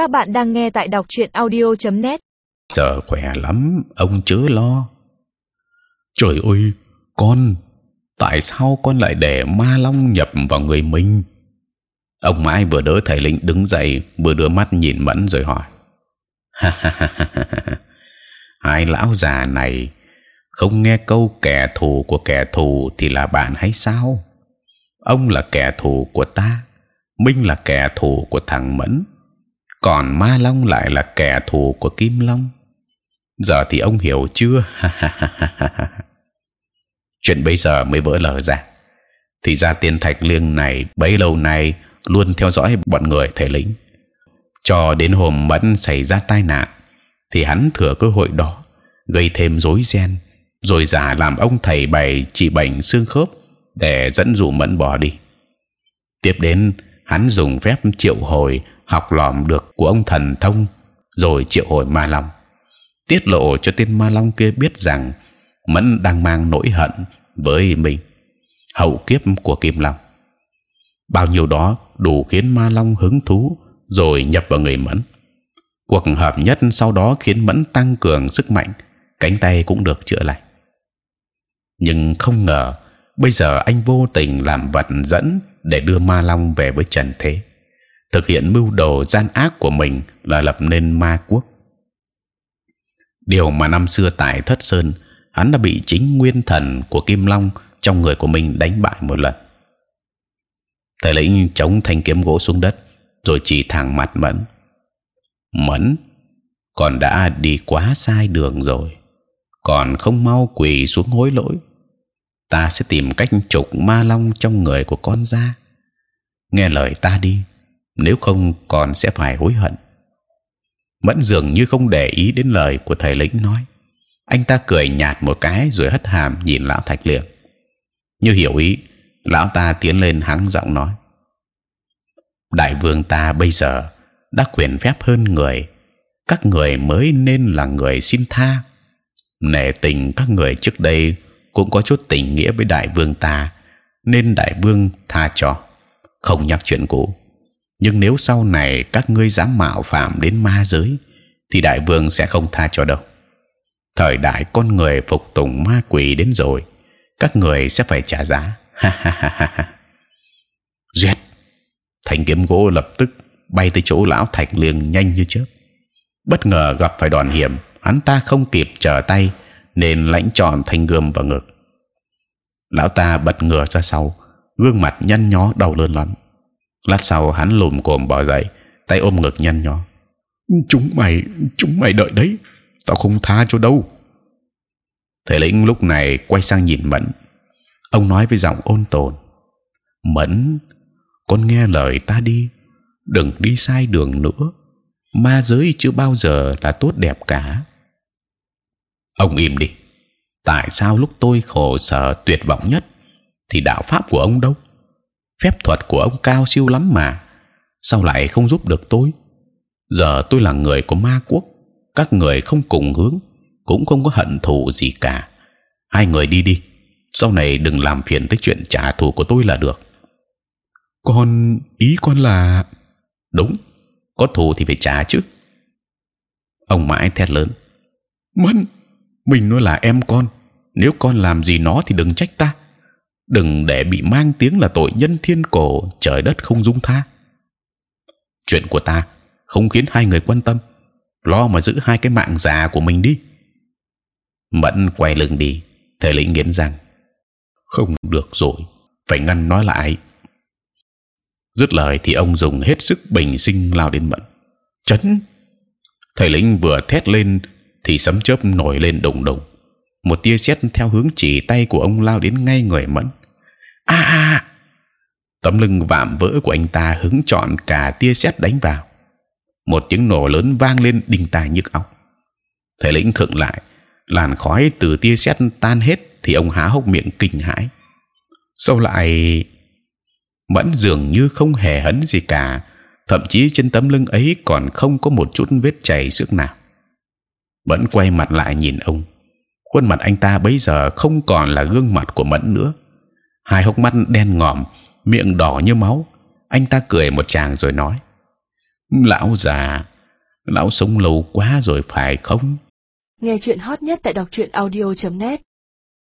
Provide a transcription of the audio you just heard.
Các bạn đang nghe tại đọc truyện audio.net. Giờ khỏe lắm, ông chớ lo. Trời ơi, con, tại sao con lại để ma long nhập vào người mình? Ông mãi vừa đỡ thầy lĩnh đứng dậy, vừa đưa mắt nhìn mẫn rồi hỏi. Hai lão già này không nghe câu kẻ thù của kẻ thù thì là bạn hay sao? Ông là kẻ thù của ta, Minh là kẻ thù của thằng Mẫn, còn Ma Long lại là kẻ thù của Kim Long. Giờ thì ông hiểu chưa? Chuyện bây giờ mới vỡ lở ra. Thì ra tiên thạch liêng này bấy lâu nay luôn theo dõi bọn người thể lĩnh. Cho đến hôm Mẫn xảy ra tai nạn, thì hắn thừa cơ hội đó gây thêm rối ren, rồi giả làm ông thầy bày trị bệnh xương khớp để dẫn dụ Mẫn bỏ đi. Tiếp đến hắn dùng phép triệu hồi học lỏm được của ông thần thông, rồi triệu hồi ma long, tiết lộ cho tên ma long kia biết rằng Mẫn đang mang nỗi hận với mình, hậu kiếp của Kim Long. Bao nhiêu đó đủ khiến ma long hứng thú, rồi nhập vào người Mẫn. Cuộc hợp nhất sau đó khiến Mẫn tăng cường sức mạnh, cánh tay cũng được chữa lành. Nhưng không ngờ bây giờ anh vô tình làm vật dẫn để đưa ma long về với trần thế thực hiện mưu đồ gian ác của mình là lập nên ma quốc. Điều mà năm xưa tại thất sơn, hắn đã bị chính nguyên thần của kim long trong người của mình đánh bại một lần. Thầy lĩnh chống thanh kiếm gỗ xuống đất, rồi chỉ thẳng mặt mẫn. Mẫn, còn đã đi quá sai đường rồi, còn không mau quỳ xuống hối lỗi. Ta sẽ tìm cách trục ma long trong người của con ra. Nghe lời ta đi nếu không còn sẽ phải hối hận. Mẫn dường như không để ý đến lời của thầy lĩnh nói. Anh ta cười nhạt một cái rồi hất hàm nhìn lão thạch liệt. như hiểu ý, lão ta tiến lên hắng giọng nói. Đại vương ta bây giờ đã quyền phép hơn người. Các người mới nên là người xin tha. Nể tình các người trước đây cũng có chút tình nghĩa với đại vương ta, nên đại vương tha cho. Không nhắc chuyện cũ nhưng nếu sau này các ngươi dám mạo phạm đến ma giới, thì đại vương sẽ không tha cho đâu. Thời đại con người phục tùng ma quỷ đến rồi, các người sẽ phải trả giá. Ha ha ha ha ha. Giết! Thanh kiếm gỗ lập tức bay tới chỗ lão thạch liêng nhanh như chớp. Bất ngờ gặp phải đòn hiểm, hắn ta không kịp trở tay, nên lãnh tròn thanh gươm vào ngực. Lão ta bật ngửa ra sau, gương mặt nhăn nhó đau lớn lắm lát sau hắn lùm cồm bò dậy tay ôm ngực nhăn nhó. Chúng mày chúng mày đợi đấy tao không tha cho đâu. Thầy lĩnh lúc này quay sang nhìn mẫn. Ông nói với giọng ôn tồn. Mẫn con nghe lời ta đi đừng đi sai đường nữa. Ma giới chưa bao giờ là tốt đẹp cả. Ông im đi. Tại sao lúc tôi khổ sở tuyệt vọng nhất thì đạo pháp của ông đâu phép thuật của ông cao siêu lắm mà. Sao lại không giúp được tôi? Giờ tôi là người của ma quốc các người không cùng hướng cũng không có hận thù gì cả. Hai người đi đi sau này đừng làm phiền tới chuyện trả thù của tôi là được. Con ý con là? Đúng có thù thì phải trả chứ. Ông mãi thét lớn. Mẫn mình nói là em con nếu con làm gì nó thì đừng trách ta đừng để bị mang tiếng là tội nhân thiên cổ, trời đất không dung tha. Chuyện của ta không khiến hai người quan tâm. Lo mà giữ hai cái mạng già của mình đi. Mẫn quay lưng đi thầy lĩnh nghiến rằng không được rồi, phải ngăn nói lại dứt lời thì ông dùng hết sức bình sinh lao đến mẫn. Chấn! Thầy lĩnh vừa thét lên thì sấm chớp nổi lên đùng đùng. Một tia sét theo hướng chỉ tay của ông lao đến ngay người mẫn a à, tấm lưng vạm vỡ của anh ta hứng chọn cả tia sét đánh vào. Một tiếng nổ lớn vang lên đình tai nhức óc. Thầy lĩnh khựng lại làn khói từ tia sét tan hết thì ông há hốc miệng kinh hãi. Sau lại mẫn dường như không hề hấn gì cả thậm chí trên tấm lưng ấy còn không có một chút vết chảy xước nào. Mẫn quay mặt lại nhìn ông. Khuôn mặt anh ta bây giờ không còn là gương mặt của mẫn nữa hai hốc mắt đen ngòm, miệng đỏ như máu. Anh ta cười một tràng rồi nói, lão già, lão sống lâu quá rồi phải không? Nghe chuyện hot nhất tại đọc truyện audio.net